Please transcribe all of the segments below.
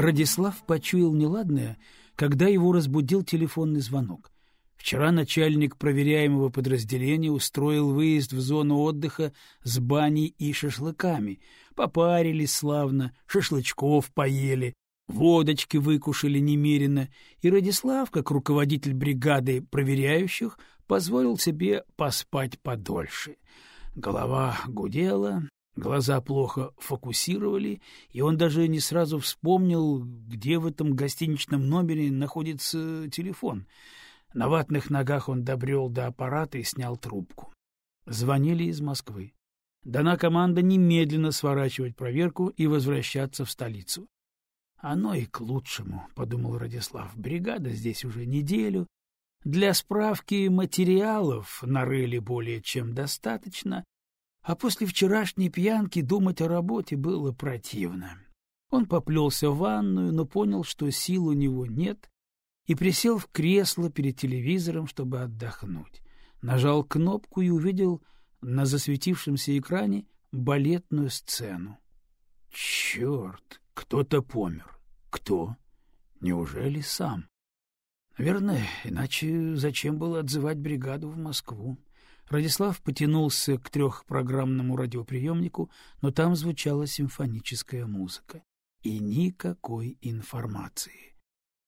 Радислав почуял неладное, когда его разбудил телефонный звонок. Вчера начальник проверяемого подразделения устроил выезд в зону отдыха с баней и шашлыками. Попарились славно, шашлычков поели, водочки выкушали немерено, и Радислав, как руководитель бригады проверяющих, позволил себе поспать подольше. Голова гудела, глаза плохо фокусировали, и он даже не сразу вспомнил, где в этом гостиничном номере находится телефон — на ватных ногах он добрел до аппарата и снял трубку. Звонили из Москвы. Дана команда немедленно сворачивать проверку и возвращаться в столицу. «Оно и к лучшему», — подумал Радислав. «Бригада здесь уже неделю. Для справки материалов нарыли более чем достаточно, а после вчерашней пьянки думать о работе было противно». Он поплелся в ванную, но понял, что сил у него нет, и присел в кресло перед телевизором, чтобы отдохнуть. Нажал кнопку и увидел на засветившемся экране балетную сцену. Черт, кто-то помер. Кто? Неужели сам? Наверное, иначе зачем было отзывать бригаду в Москву? Радислав потянулся к трехпрограммному радиоприемнику, но там звучала симфоническая музыка. И никакой информации.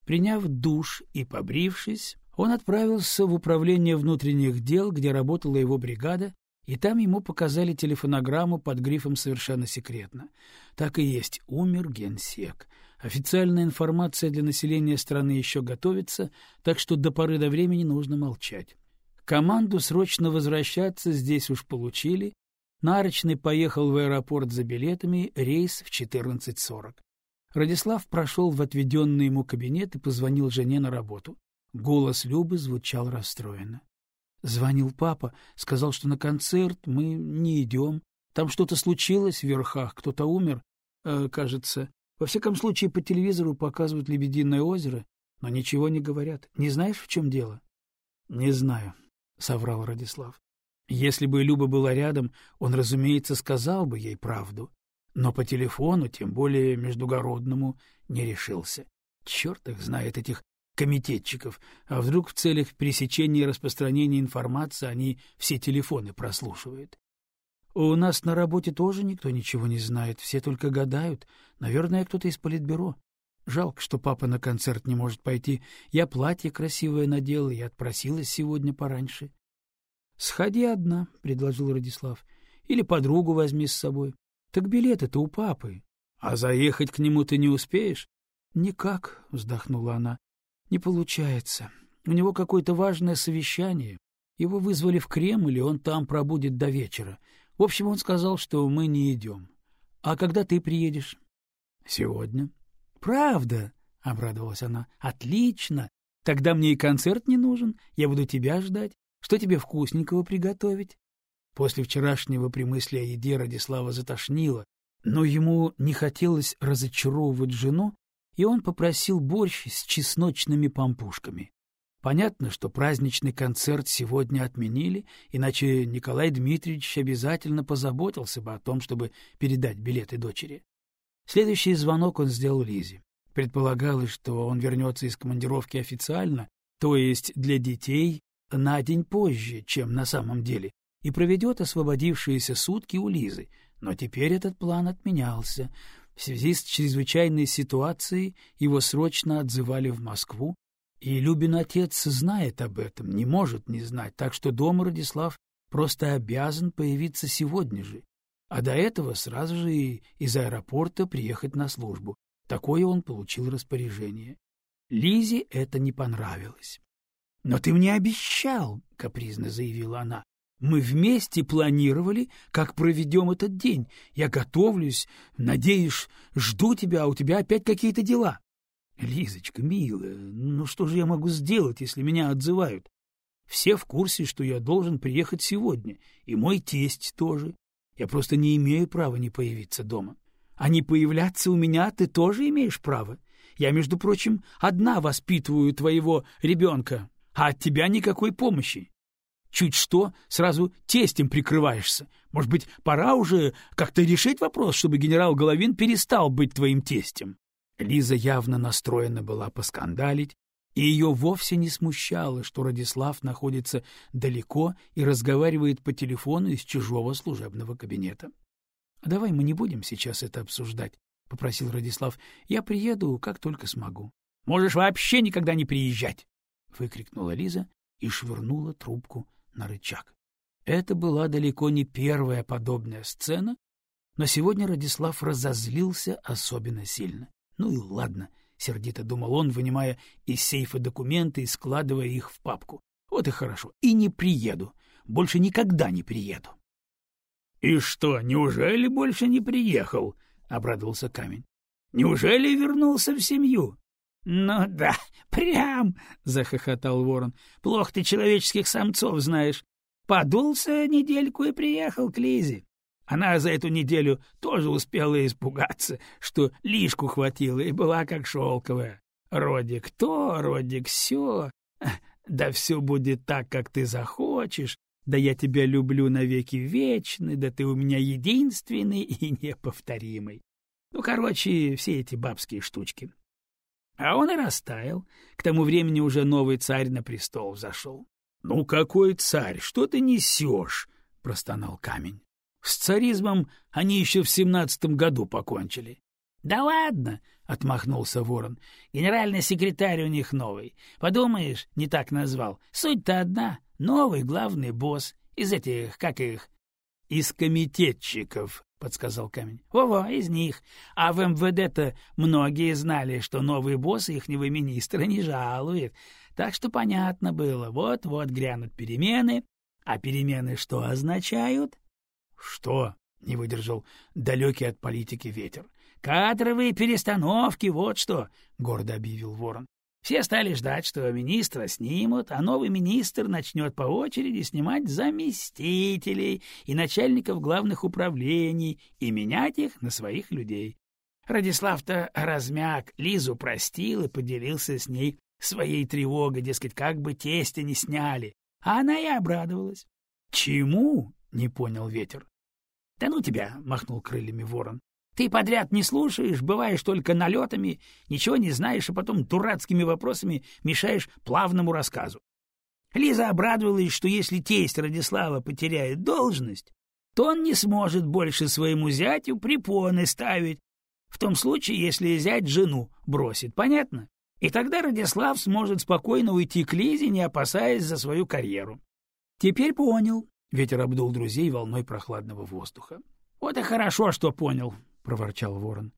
Приняв душ и побрившись, он отправился в управление внутренних дел, где работала его бригада, и там ему показали телефонограмму под грифом «Совершенно секретно». Так и есть, умер генсек. Официальная информация для населения страны еще готовится, так что до поры до времени нужно молчать. Команду срочно возвращаться здесь уж получили. Нарочный поехал в аэропорт за билетами, рейс в 14.40. Радислав прошел в отведенный ему кабинет и позвонил жене на работу. Голос Любы звучал расстроенно. Звонил папа, сказал, что на концерт мы не идем. Там что-то случилось в верхах, кто-то умер, э, кажется. Во всяком случае, по телевизору показывают Лебединое озеро, но ничего не говорят. Не знаешь, в чем дело? — Не знаю, — соврал Радислав. Если бы Люба была рядом, он, разумеется, сказал бы ей правду но по телефону, тем более междугородному, не решился. Черт их знает, этих комитетчиков, а вдруг в целях пересечения и распространения информации они все телефоны прослушивают. У нас на работе тоже никто ничего не знает, все только гадают. Наверное, кто-то из политбюро. Жалко, что папа на концерт не может пойти. Я платье красивое надела и отпросилась сегодня пораньше. — Сходи одна, — предложил Радислав, — или подругу возьми с собой. Так билеты-то у папы. А заехать к нему ты не успеешь? Никак, вздохнула она. Не получается. У него какое-то важное совещание. Его вызвали в Кремль, и он там пробудет до вечера. В общем, он сказал, что мы не идем. А когда ты приедешь? Сегодня. Правда? обрадовалась она. Отлично. Тогда мне и концерт не нужен. Я буду тебя ждать. Что тебе вкусненького приготовить? После вчерашнего при о еде Радислава затошнило, но ему не хотелось разочаровывать жену, и он попросил борщ с чесночными пампушками. Понятно, что праздничный концерт сегодня отменили, иначе Николай Дмитриевич обязательно позаботился бы о том, чтобы передать билеты дочери. Следующий звонок он сделал Лизе. Предполагалось, что он вернется из командировки официально, то есть для детей, на день позже, чем на самом деле, и проведет освободившиеся сутки у Лизы, но теперь этот план отменялся. В связи с чрезвычайной ситуацией его срочно отзывали в Москву, и Любин отец знает об этом, не может не знать, так что дома Радислав просто обязан появиться сегодня же, а до этого сразу же и из аэропорта приехать на службу. Такое он получил распоряжение. Лизе это не понравилось. — Но ты мне обещал, — капризно заявила она. Мы вместе планировали, как проведем этот день. Я готовлюсь, надеюсь, жду тебя, а у тебя опять какие-то дела. Лизочка, милая, ну что же я могу сделать, если меня отзывают? Все в курсе, что я должен приехать сегодня, и мой тесть тоже. Я просто не имею права не появиться дома. А не появляться у меня ты тоже имеешь право. Я, между прочим, одна воспитываю твоего ребенка, а от тебя никакой помощи. Чуть что, сразу тестем прикрываешься. Может быть, пора уже как-то решить вопрос, чтобы генерал Головин перестал быть твоим тестем? Лиза явно настроена была поскандалить, и ее вовсе не смущало, что Радислав находится далеко и разговаривает по телефону из чужого служебного кабинета. — Давай мы не будем сейчас это обсуждать, — попросил Радислав. — Я приеду, как только смогу. — Можешь вообще никогда не приезжать! — выкрикнула Лиза и швырнула трубку на рычаг. Это была далеко не первая подобная сцена, но сегодня Радислав разозлился особенно сильно. Ну и ладно, сердито думал он, вынимая из сейфа документы и складывая их в папку. Вот и хорошо. И не приеду. Больше никогда не приеду. И что, неужели больше не приехал? обрадовался Камень. Неужели вернулся в семью? Ну да, прям, захохотал Ворон. Плохо ты человеческих самцов знаешь. Подулся недельку и приехал к Лизе. Она за эту неделю тоже успела испугаться, что лишку хватило и была как шелковая. Родик то, Родик сё. Да все будет так, как ты захочешь. Да я тебя люблю навеки вечный, да ты у меня единственный и неповторимый. Ну, короче, все эти бабские штучки. А он и растаял. К тому времени уже новый царь на престол взошел. — Ну какой царь? Что ты несешь? — простонал камень. С царизмом они еще в семнадцатом году покончили. — Да ладно, — отмахнулся ворон. — Генеральный секретарь у них новый. Подумаешь, не так назвал. Суть-то одна. Новый главный босс. Из этих, как их... — Из комитетчиков, — подсказал камень. Во — Во-во, из них. А в МВД-то многие знали, что новый босс ихнего министра не жалует. Так что понятно было, вот-вот грянут перемены. А перемены что означают? Что? не выдержал далекий от политики ветер. Кадровые перестановки, вот что, гордо объявил Ворон. Все стали ждать, что министра снимут, а новый министр начнет по очереди снимать заместителей и начальников главных управлений и менять их на своих людей. Радислав-то размяк, Лизу простил и поделился с ней своей тревогой, дескать, как бы тестя не сняли. А она и обрадовалась. — Чему? — не понял ветер. Да ну тебя, махнул крыльями ворон. Ты подряд не слушаешь, бываешь только налетами, ничего не знаешь, а потом дурацкими вопросами мешаешь плавному рассказу. Лиза обрадовалась, что если тесть Радислава потеряет должность, то он не сможет больше своему зятю препоны ставить, в том случае, если зять жену бросит, понятно? И тогда Радислав сможет спокойно уйти к Лизе, не опасаясь за свою карьеру. Теперь понял, Ветер обдул друзей волной прохладного воздуха. — Вот и хорошо, что понял, — проворчал ворон.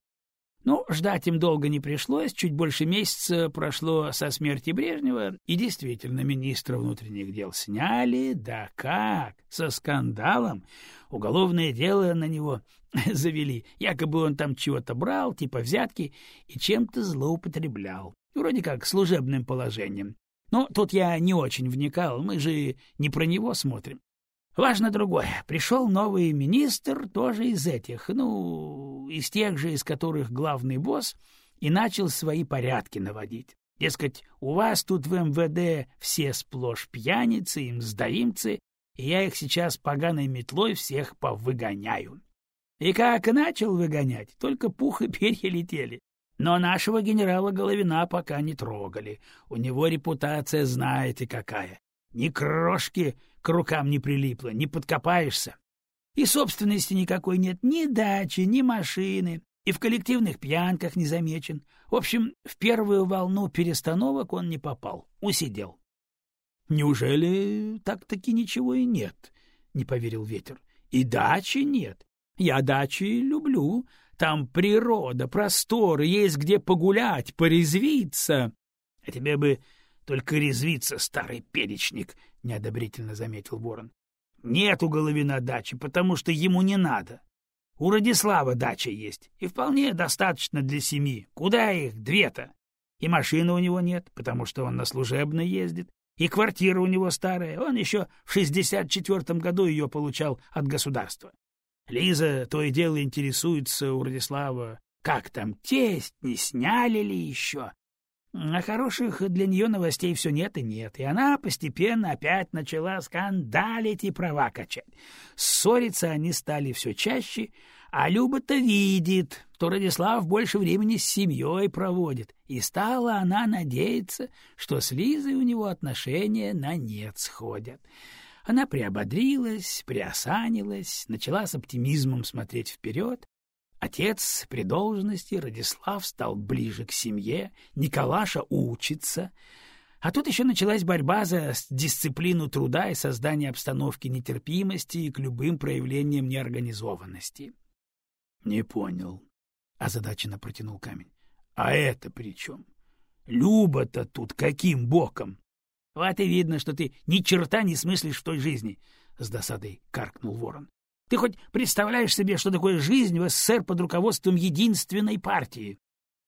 Ну, ждать им долго не пришлось, чуть больше месяца прошло со смерти Брежнева, и действительно министра внутренних дел сняли, да как, со скандалом. Уголовное дело на него завели, якобы он там чего-то брал, типа взятки, и чем-то злоупотреблял, вроде как служебным положением. Но тут я не очень вникал, мы же не про него смотрим. Важно другое. Пришел новый министр, тоже из этих, ну, из тех же, из которых главный босс, и начал свои порядки наводить. Дескать, у вас тут в МВД все сплошь пьяницы и мздоимцы, и я их сейчас поганой метлой всех повыгоняю. И как начал выгонять, только пух и перья летели. Но нашего генерала Головина пока не трогали. У него репутация знаете какая. Ни крошки к рукам не прилипло, не подкопаешься. И собственности никакой нет, ни дачи, ни машины, и в коллективных пьянках не замечен. В общем, в первую волну перестановок он не попал, усидел. — Неужели так-таки ничего и нет? — не поверил ветер. — И дачи нет. Я дачи люблю. Там природа, просторы, есть где погулять, порезвиться. А тебе бы только резвиться, старый перечник, — неодобрительно заметил Ворон. — у Головина дачи, потому что ему не надо. У Радислава дача есть, и вполне достаточно для семьи. Куда их две-то? И машины у него нет, потому что он на служебной ездит, и квартира у него старая, он еще в шестьдесят четвертом году ее получал от государства. Лиза то и дело интересуется у Радислава, как там тесть, не сняли ли еще. А хороших для нее новостей все нет и нет, и она постепенно опять начала скандалить и права качать. Ссориться они стали все чаще, А Люба-то видит, что Радислав больше времени с семьей проводит, и стала она надеяться, что с Лизой у него отношения на нет сходят. Она приободрилась, приосанилась, начала с оптимизмом смотреть вперед. Отец при должности, Радислав стал ближе к семье, Николаша учится — а тут еще началась борьба за дисциплину труда и создание обстановки нетерпимости к любым проявлениям неорганизованности. — Не понял, — озадаченно протянул камень. — А это при чем? Люба-то тут каким боком? — Вот и видно, что ты ни черта не смыслишь в той жизни, — с досадой каркнул ворон. — Ты хоть представляешь себе, что такое жизнь в СССР под руководством единственной партии?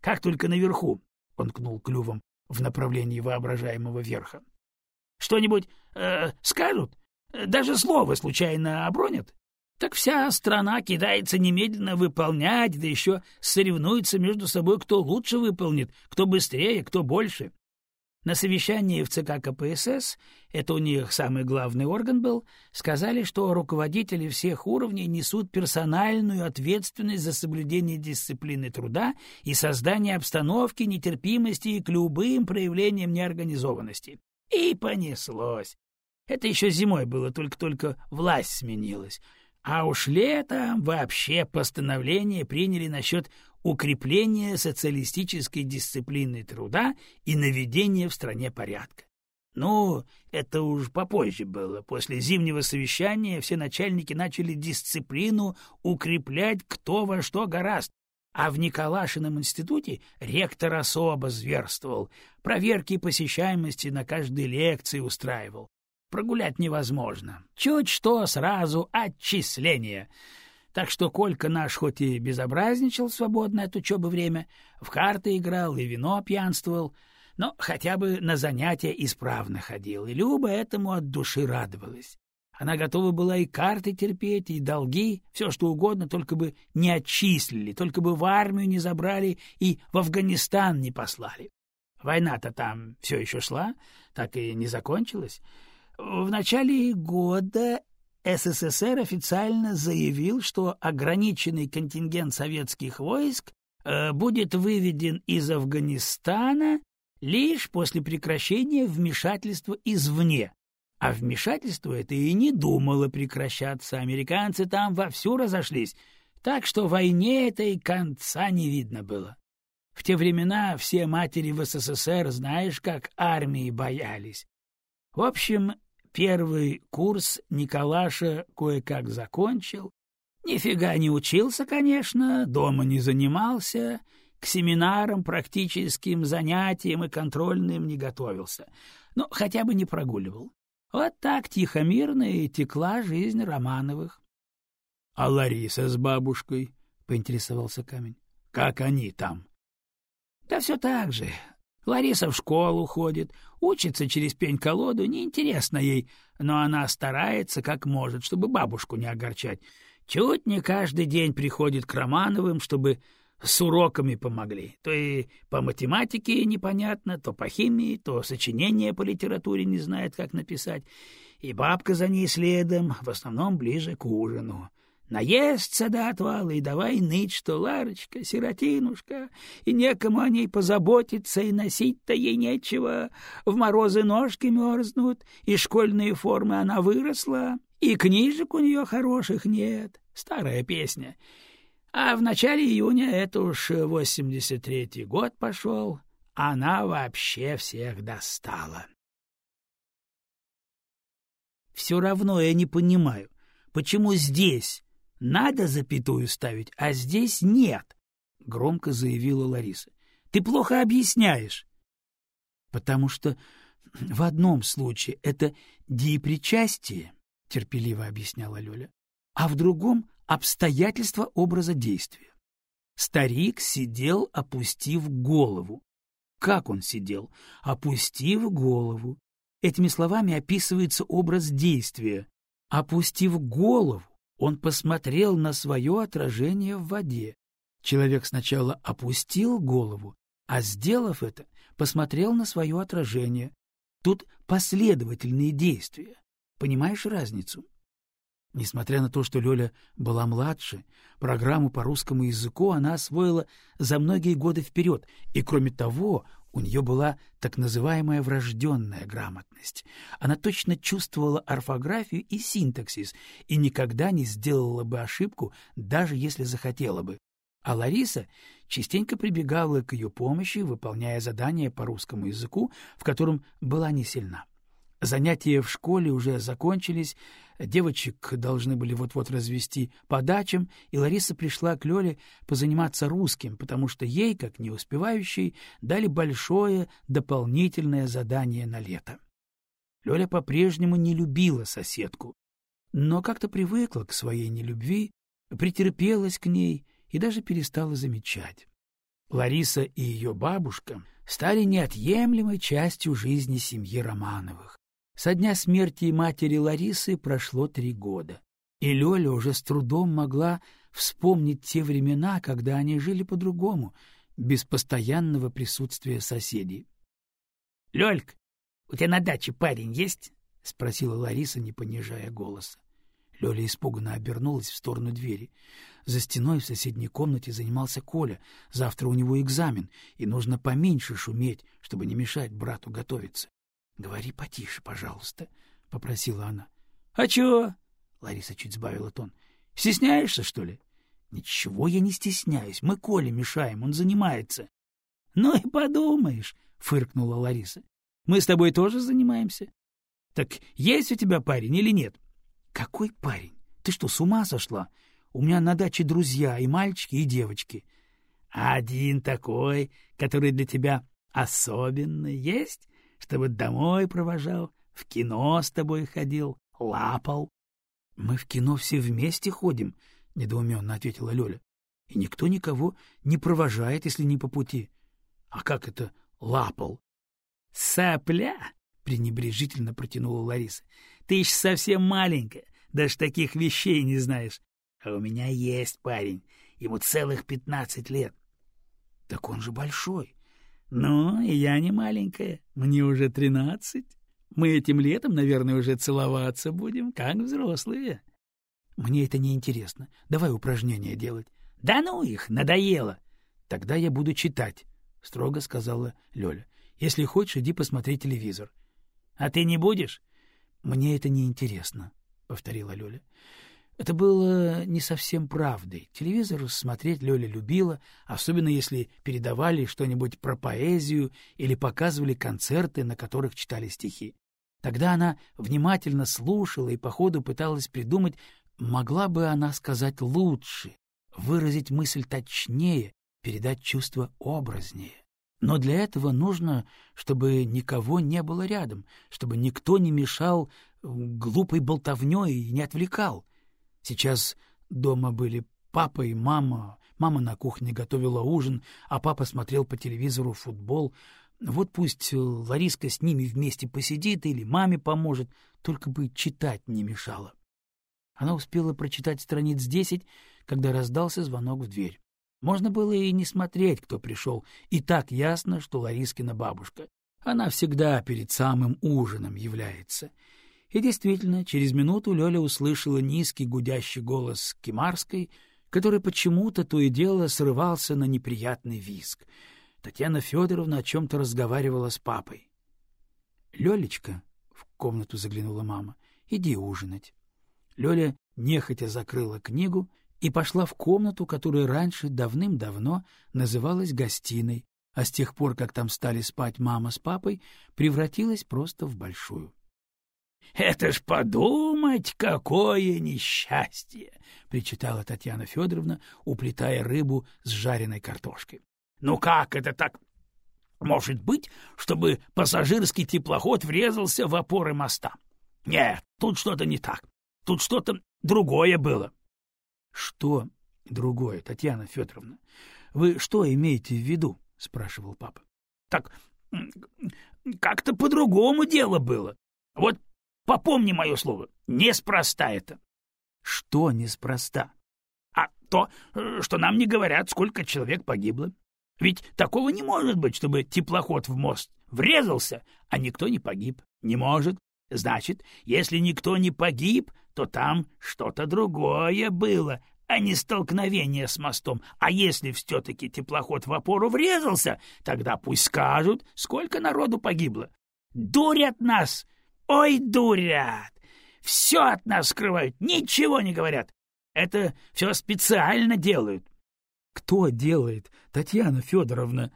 Как только наверху, — он кнул клювом, в направлении воображаемого верха. Что-нибудь э, скажут? Даже слово случайно обронят? Так вся страна кидается немедленно выполнять, да еще соревнуется между собой, кто лучше выполнит, кто быстрее, кто больше. На совещании в ЦК КПСС, это у них самый главный орган был, сказали, что руководители всех уровней несут персональную ответственность за соблюдение дисциплины труда и создание обстановки нетерпимости к любым проявлениям неорганизованности. И понеслось. Это еще зимой было, только-только власть сменилась. А уж летом вообще постановление приняли насчет укрепления социалистической дисциплины труда и наведения в стране порядка. Ну, это уж попозже было. После зимнего совещания все начальники начали дисциплину укреплять кто во что гораст. А в Николашином институте ректор особо зверствовал, проверки посещаемости на каждой лекции устраивал. Прогулять невозможно. Чуть что сразу отчисление. Так что Колька наш хоть и безобразничал в свободное от учебы время, в карты играл и вино пьянствовал, но хотя бы на занятия исправно ходил, и Люба этому от души радовалась. Она готова была и карты терпеть, и долги, все что угодно, только бы не отчислили, только бы в армию не забрали и в Афганистан не послали. Война-то там все еще шла, так и не закончилась. В начале года СССР официально заявил, что ограниченный контингент советских войск э, будет выведен из Афганистана лишь после прекращения вмешательства извне. А вмешательство это и не думало прекращаться, американцы там вовсю разошлись, так что войне этой конца не видно было. В те времена все матери в СССР, знаешь, как армии боялись. В общем, Первый курс Николаша кое-как закончил. Нифига не учился, конечно, дома не занимался, к семинарам, практическим занятиям и контрольным не готовился, но хотя бы не прогуливал. Вот так тихо-мирно и текла жизнь Романовых. — А Лариса с бабушкой? — поинтересовался Камень. — Как они там? — Да все так же. Лариса в школу ходит, учится через пень-колоду, неинтересно ей, но она старается как может, чтобы бабушку не огорчать. Чуть не каждый день приходит к Романовым, чтобы с уроками помогли. То и по математике непонятно, то по химии, то сочинение по литературе не знает, как написать. И бабка за ней следом, в основном ближе к ужину. Наестся до отвала и давай ныть, что Ларочка, сиротинушка, и некому о ней позаботиться, и носить-то ей нечего. В морозы ножки мерзнут, и школьные формы она выросла, и книжек у нее хороших нет. Старая песня. А в начале июня, это уж восемьдесят третий год пошел, она вообще всех достала. Все равно я не понимаю, почему здесь надо запятую ставить, а здесь нет, — громко заявила Лариса. — Ты плохо объясняешь. — Потому что в одном случае это депричастие, — терпеливо объясняла Лёля, — а в другом — обстоятельства образа действия. Старик сидел, опустив голову. Как он сидел? Опустив голову. Этими словами описывается образ действия. Опустив голову, он посмотрел на свое отражение в воде. Человек сначала опустил голову, а, сделав это, посмотрел на свое отражение. Тут последовательные действия. Понимаешь разницу? Несмотря на то, что Лёля была младше, программу по русскому языку она освоила за многие годы вперед, и, кроме того, у нее была так называемая врожденная грамотность. Она точно чувствовала орфографию и синтаксис и никогда не сделала бы ошибку, даже если захотела бы. А Лариса частенько прибегала к ее помощи, выполняя задания по русскому языку, в котором была не сильна. Занятия в школе уже закончились, девочек должны были вот-вот развести по дачам, и Лариса пришла к Лёле позаниматься русским, потому что ей, как не успевающей, дали большое дополнительное задание на лето. Лёля по-прежнему не любила соседку, но как-то привыкла к своей нелюбви, претерпелась к ней и даже перестала замечать. Лариса и ее бабушка стали неотъемлемой частью жизни семьи Романовых. Со дня смерти матери Ларисы прошло три года, и Лёля уже с трудом могла вспомнить те времена, когда они жили по-другому, без постоянного присутствия соседей. — Лёлька, у тебя на даче парень есть? — спросила Лариса, не понижая голоса. Лёля испуганно обернулась в сторону двери. За стеной в соседней комнате занимался Коля. Завтра у него экзамен, и нужно поменьше шуметь, чтобы не мешать брату готовиться. — Говори потише, пожалуйста, — попросила она. — А чего? — Лариса чуть сбавила тон. — Стесняешься, что ли? — Ничего я не стесняюсь. Мы Коле мешаем, он занимается. — Ну и подумаешь, — фыркнула Лариса. — Мы с тобой тоже занимаемся. — Так есть у тебя парень или нет? — Какой парень? Ты что, с ума сошла? У меня на даче друзья, и мальчики, и девочки. — Один такой, который для тебя особенный, есть? Чтобы домой провожал, в кино с тобой ходил, лапал. — Мы в кино все вместе ходим, — недоуменно ответила Лёля. — И никто никого не провожает, если не по пути. — А как это лапал? — Сопля! — пренебрежительно протянула Лариса. — Ты еще совсем маленькая, даже таких вещей не знаешь. А у меня есть парень, ему целых пятнадцать лет. — Так он же большой. Ну, и я не маленькая, мне уже тринадцать. Мы этим летом, наверное, уже целоваться будем, как взрослые. Мне это не интересно. Давай упражнения делать. Да ну их, надоело. Тогда я буду читать, строго сказала Лёля. Если хочешь, иди посмотри телевизор. А ты не будешь? Мне это не интересно, повторила Лёля. Это было не совсем правдой. Телевизор смотреть Лёля любила, особенно если передавали что-нибудь про поэзию или показывали концерты, на которых читали стихи. Тогда она внимательно слушала и по ходу пыталась придумать, могла бы она сказать лучше, выразить мысль точнее, передать чувство образнее. Но для этого нужно, чтобы никого не было рядом, чтобы никто не мешал глупой болтовнёй и не отвлекал. Сейчас дома были папа и мама. Мама на кухне готовила ужин, а папа смотрел по телевизору футбол. Вот пусть Лариска с ними вместе посидит или маме поможет, только бы читать не мешало. Она успела прочитать страниц десять, когда раздался звонок в дверь. Можно было и не смотреть, кто пришел, и так ясно, что Ларискина бабушка. Она всегда перед самым ужином является — и действительно, через минуту Лёля услышала низкий гудящий голос Кимарской, который почему-то то и дело срывался на неприятный визг. Татьяна Федоровна о чем-то разговаривала с папой. — Лёлечка, — в комнату заглянула мама, — иди ужинать. Лёля нехотя закрыла книгу и пошла в комнату, которая раньше давным-давно называлась гостиной, а с тех пор, как там стали спать мама с папой, превратилась просто в большую. Это ж подумать, какое несчастье! — причитала Татьяна Федоровна, уплетая рыбу с жареной картошкой. — Ну как это так может быть, чтобы пассажирский теплоход врезался в опоры моста? Нет, тут что-то не так. Тут что-то другое было. — Что другое, Татьяна Федоровна? Вы что имеете в виду? — спрашивал папа. — Так как-то по-другому дело было. Вот Попомни мое слово, неспроста это. Что неспроста? А то, э, что нам не говорят, сколько человек погибло. Ведь такого не может быть, чтобы теплоход в мост врезался, а никто не погиб. Не может. Значит, если никто не погиб, то там что-то другое было, а не столкновение с мостом. А если все-таки теплоход в опору врезался, тогда пусть скажут, сколько народу погибло. Дурят нас! Ой, дурят! Все от нас скрывают, ничего не говорят. Это все специально делают. Кто делает? Татьяна Федоровна.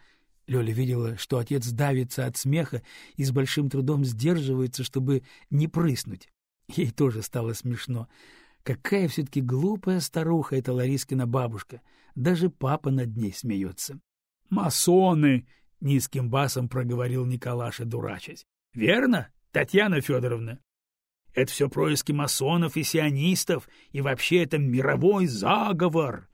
Лёля видела, что отец давится от смеха и с большим трудом сдерживается, чтобы не прыснуть. Ей тоже стало смешно. Какая все-таки глупая старуха эта Ларискина бабушка. Даже папа над ней смеется. «Масоны!» — низким басом проговорил Николаша, дурачась. «Верно, Татьяна Федоровна? Это все происки масонов и сионистов, и вообще это мировой заговор!»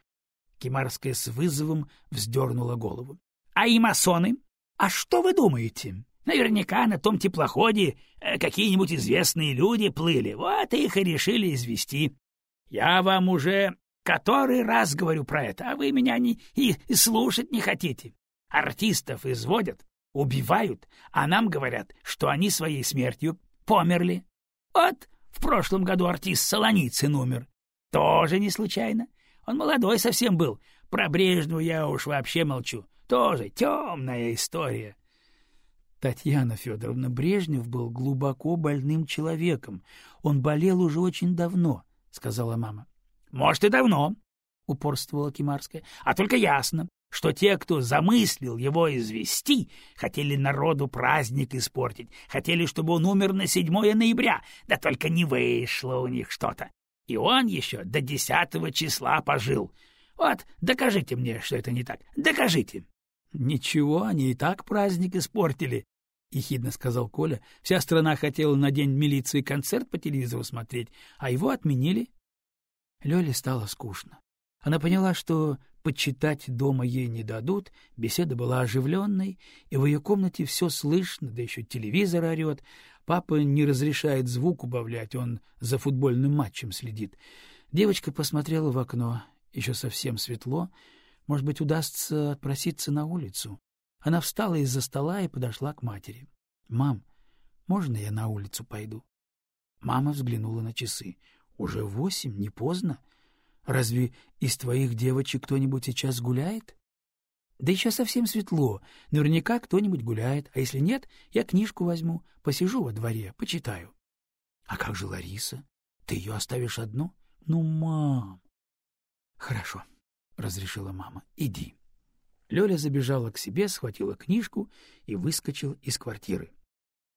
Кимарская с вызовом вздернула голову. А и масоны? А что вы думаете? Наверняка на том теплоходе э, какие-нибудь известные люди плыли, вот их и решили извести. Я вам уже который раз говорю про это, а вы меня не и, слушать не хотите. Артистов изводят, убивают, а нам говорят, что они своей смертью померли. Вот в прошлом году артист Солоницын умер. Тоже не случайно. Он молодой совсем был. Про Брежневу я уж вообще молчу. Тоже темная история. Татьяна Федоровна Брежнев был глубоко больным человеком. Он болел уже очень давно, — сказала мама. — Может, и давно, — упорствовала Кимарская. — А только ясно, что те, кто замыслил его извести, хотели народу праздник испортить, хотели, чтобы он умер на 7 ноября, да только не вышло у них что-то. И он еще до 10 числа пожил. Вот, докажите мне, что это не так. Докажите. Ничего, они и так праздник испортили, — ехидно сказал Коля. Вся страна хотела на день милиции концерт по телевизору смотреть, а его отменили. Лёле стало скучно. Она поняла, что почитать дома ей не дадут, беседа была оживленной, и в ее комнате все слышно, да еще телевизор орет. Папа не разрешает звук убавлять, он за футбольным матчем следит. Девочка посмотрела в окно, еще совсем светло, может быть, удастся отпроситься на улицу. Она встала из-за стола и подошла к матери. — Мам, можно я на улицу пойду? Мама взглянула на часы. — Уже восемь, не поздно. Разве из твоих девочек кто-нибудь сейчас гуляет? — Да еще совсем светло. Наверняка кто-нибудь гуляет. А если нет, я книжку возьму, посижу во дворе, почитаю. — А как же Лариса? Ты ее оставишь одну? — Ну, мам... — Хорошо. —— разрешила мама. — Иди. Лёля забежала к себе, схватила книжку и выскочила из квартиры.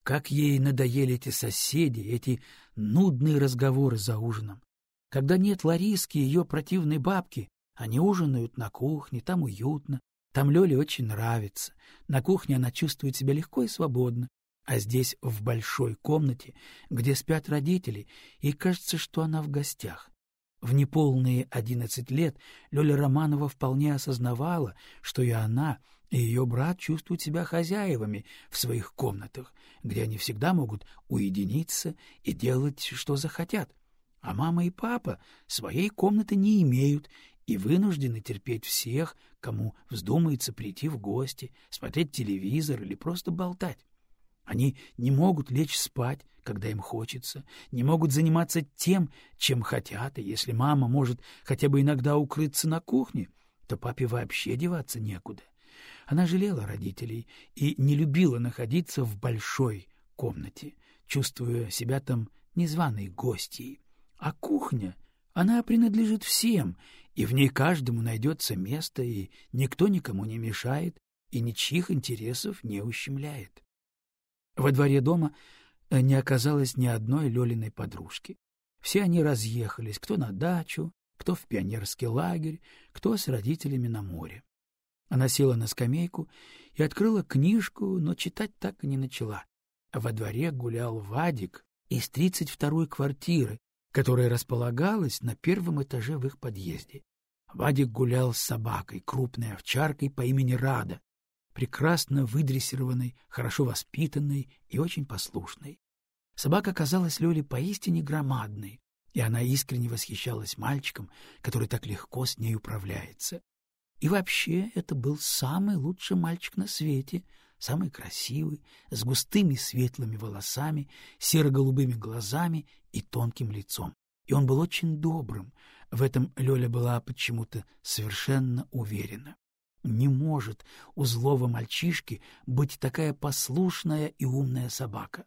Как ей надоели эти соседи, эти нудные разговоры за ужином. Когда нет Лариски и ее противной бабки, они ужинают на кухне, там уютно, там Лёле очень нравится. На кухне она чувствует себя легко и свободно, а здесь, в большой комнате, где спят родители, ей кажется, что она в гостях. В неполные одиннадцать лет Лёля Романова вполне осознавала, что и она, и ее брат чувствуют себя хозяевами в своих комнатах, где они всегда могут уединиться и делать, что захотят. А мама и папа своей комнаты не имеют и вынуждены терпеть всех, кому вздумается прийти в гости, смотреть телевизор или просто болтать. Они не могут лечь спать, когда им хочется, не могут заниматься тем, чем хотят, и если мама может хотя бы иногда укрыться на кухне, то папе вообще деваться некуда. Она жалела родителей и не любила находиться в большой комнате, чувствуя себя там незваной гостьей. А кухня, она принадлежит всем, и в ней каждому найдется место, и никто никому не мешает, и ничьих интересов не ущемляет. Во дворе дома э, не оказалось ни одной Лёлиной подружки. Все они разъехались, кто на дачу, кто в пионерский лагерь, кто с родителями на море. Она села на скамейку и открыла книжку, но читать так и не начала. Во дворе гулял Вадик из тридцать второй квартиры, которая располагалась на первом этаже в их подъезде. Вадик гулял с собакой, крупной овчаркой по имени Рада, прекрасно выдрессированной, хорошо воспитанной и очень послушной. Собака казалась Лёле поистине громадной, и она искренне восхищалась мальчиком, который так легко с ней управляется. И вообще это был самый лучший мальчик на свете, самый красивый, с густыми светлыми волосами, серо-голубыми глазами и тонким лицом. И он был очень добрым. В этом Лёля была почему-то совершенно уверена. Не может у злого мальчишки быть такая послушная и умная собака.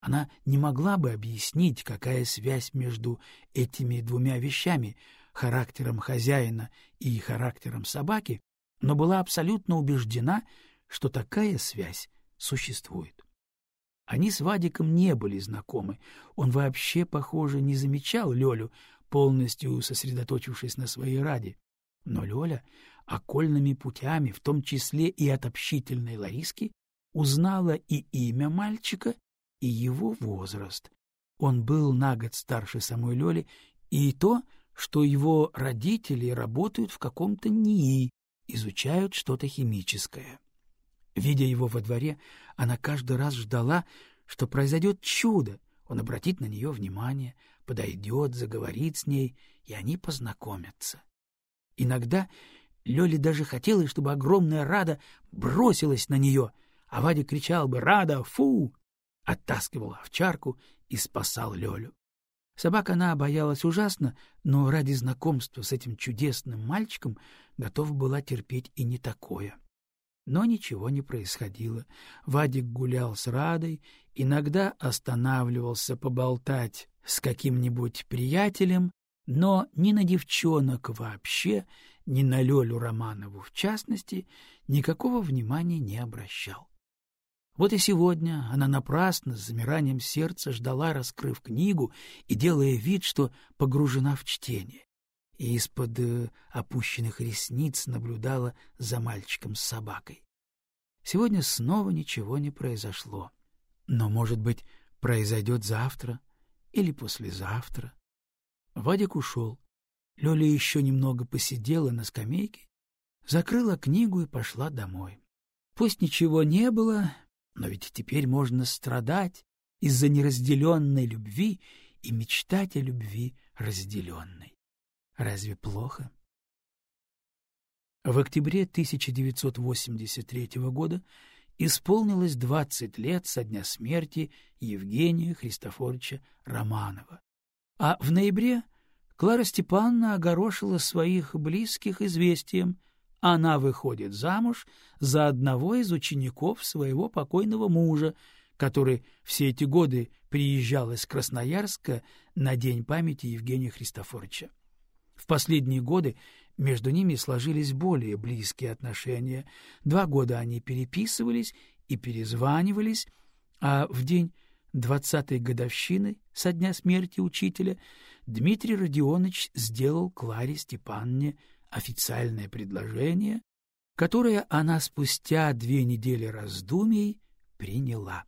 Она не могла бы объяснить, какая связь между этими двумя вещами — характером хозяина и характером собаки, но была абсолютно убеждена, что такая связь существует. Они с Вадиком не были знакомы. Он вообще, похоже, не замечал Лёлю, полностью сосредоточившись на своей раде. Но Лёля окольными путями, в том числе и от общительной Лариски, узнала и имя мальчика, и его возраст. Он был на год старше самой Лёли, и то, что его родители работают в каком-то НИИ, изучают что-то химическое. Видя его во дворе, она каждый раз ждала, что произойдет чудо, он обратит на нее внимание, подойдет, заговорит с ней, и они познакомятся. Иногда Лёле даже хотелось, чтобы огромная Рада бросилась на нее, а Вадя кричал бы «Рада, фу!», оттаскивал овчарку и спасал Лёлю. Собак она боялась ужасно, но ради знакомства с этим чудесным мальчиком готова была терпеть и не такое. Но ничего не происходило. Вадик гулял с Радой, иногда останавливался поболтать с каким-нибудь приятелем, но ни на девчонок вообще, ни на Лёлю Романову в частности, никакого внимания не обращал. Вот и сегодня она напрасно с замиранием сердца ждала, раскрыв книгу и делая вид, что погружена в чтение, и из-под э, опущенных ресниц наблюдала за мальчиком с собакой. Сегодня снова ничего не произошло. Но, может быть, произойдет завтра или послезавтра. Вадик ушел. Лёля еще немного посидела на скамейке, закрыла книгу и пошла домой. Пусть ничего не было, но ведь теперь можно страдать из-за неразделенной любви и мечтать о любви разделенной. Разве плохо? В октябре 1983 года исполнилось 20 лет со дня смерти Евгения Христофоровича Романова. А в ноябре Клара Степановна огорошила своих близких известием. Она выходит замуж за одного из учеников своего покойного мужа, который все эти годы приезжал из Красноярска на День памяти Евгения Христофоровича. В последние годы между ними сложились более близкие отношения. Два года они переписывались и перезванивались, а в день двадцатой годовщины со дня смерти учителя Дмитрий Родионович сделал Кларе Степановне официальное предложение, которое она спустя две недели раздумий приняла.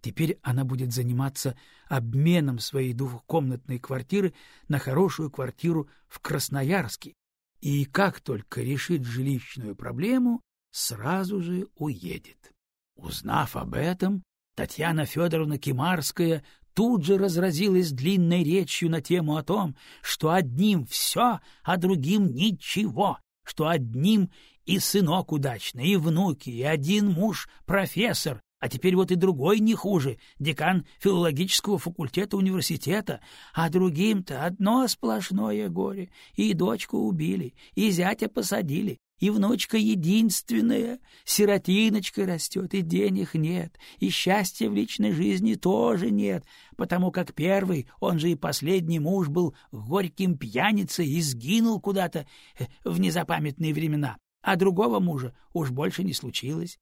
Теперь она будет заниматься обменом своей двухкомнатной квартиры на хорошую квартиру в Красноярске, и как только решит жилищную проблему, сразу же уедет. Узнав об этом, Татьяна Федоровна Кимарская тут же разразилась длинной речью на тему о том, что одним все, а другим ничего, что одним и сынок удачный, и внуки, и один муж профессор, а теперь вот и другой не хуже, декан филологического факультета университета, а другим-то одно сплошное горе. И дочку убили, и зятя посадили, и внучка единственная, сиротиночка растет, и денег нет, и счастья в личной жизни тоже нет, потому как первый, он же и последний муж был горьким пьяницей и сгинул куда-то э, в незапамятные времена, а другого мужа уж больше не случилось.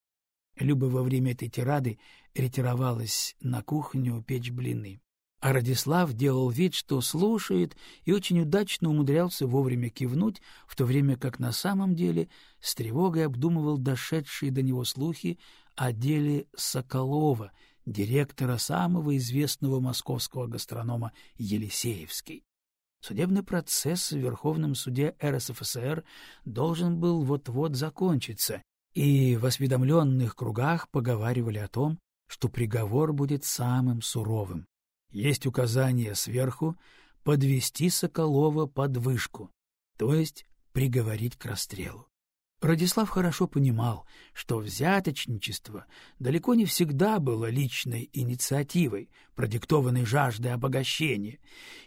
Люба во время этой тирады ретировалась на кухню печь блины. А Радислав делал вид, что слушает, и очень удачно умудрялся вовремя кивнуть, в то время как на самом деле с тревогой обдумывал дошедшие до него слухи о деле Соколова, директора самого известного московского гастронома Елисеевский. Судебный процесс в Верховном суде РСФСР должен был вот-вот закончиться, и в осведомленных кругах поговаривали о том, что приговор будет самым суровым. Есть указание сверху подвести Соколова под вышку, то есть приговорить к расстрелу. Радислав хорошо понимал, что взяточничество далеко не всегда было личной инициативой, продиктованной жаждой обогащения.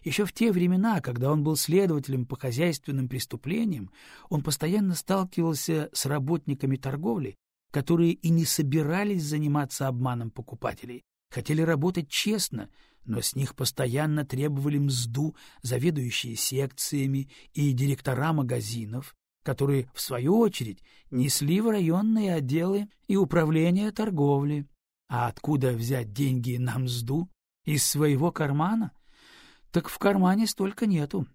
Еще в те времена, когда он был следователем по хозяйственным преступлениям, он постоянно сталкивался с работниками торговли, которые и не собирались заниматься обманом покупателей, хотели работать честно, но с них постоянно требовали мзду заведующие секциями и директора магазинов, которые, в свою очередь, несли в районные отделы и управление торговли. А откуда взять деньги на мзду? Из своего кармана? Так в кармане столько нету.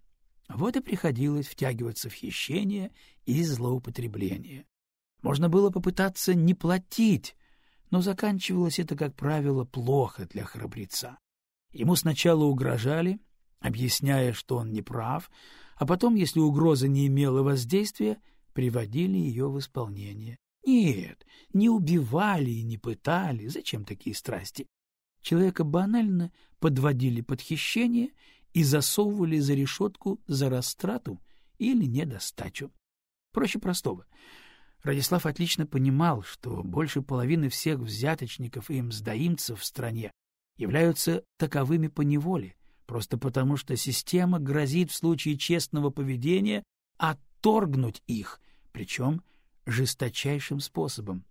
Вот и приходилось втягиваться в хищение и злоупотребление. Можно было попытаться не платить, но заканчивалось это, как правило, плохо для храбреца. Ему сначала угрожали, объясняя, что он не прав, а потом, если угроза не имела воздействия, приводили ее в исполнение. Нет, не убивали и не пытали, зачем такие страсти? Человека банально подводили под хищение и засовывали за решетку за растрату или недостачу. Проще простого. Радислав отлично понимал, что больше половины всех взяточников и мздоимцев в стране являются таковыми по неволе, просто потому что система грозит в случае честного поведения отторгнуть их, причем жесточайшим способом.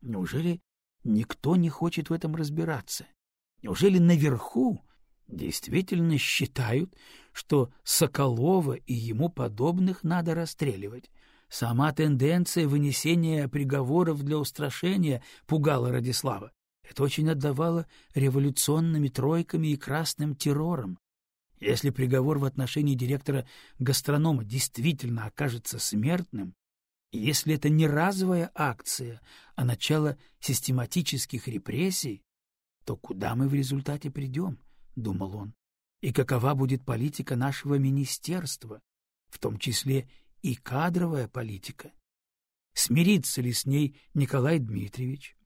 Неужели никто не хочет в этом разбираться? Неужели наверху действительно считают, что Соколова и ему подобных надо расстреливать? Сама тенденция вынесения приговоров для устрашения пугала Радислава. Это очень отдавало революционными тройками и красным террором. Если приговор в отношении директора гастронома действительно окажется смертным, и если это не разовая акция, а начало систематических репрессий, то куда мы в результате придем, — думал он, — и какова будет политика нашего министерства, в том числе и кадровая политика? Смирится ли с ней Николай Дмитриевич?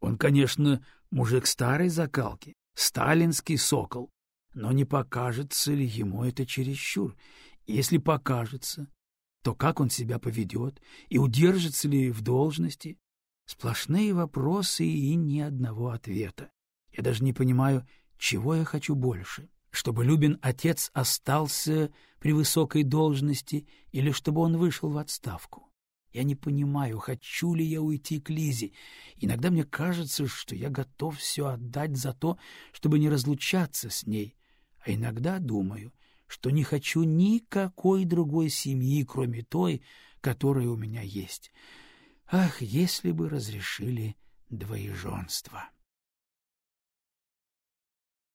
Он, конечно, мужик старой закалки, сталинский сокол, но не покажется ли ему это чересчур? Если покажется, то как он себя поведет и удержится ли в должности? Сплошные вопросы и ни одного ответа. Я даже не понимаю, чего я хочу больше. Чтобы Любин отец остался при высокой должности или чтобы он вышел в отставку. Я не понимаю, хочу ли я уйти к Лизе. Иногда мне кажется, что я готов все отдать за то, чтобы не разлучаться с ней. А иногда думаю, что не хочу никакой другой семьи, кроме той, которая у меня есть. Ах, если бы разрешили двоеженство!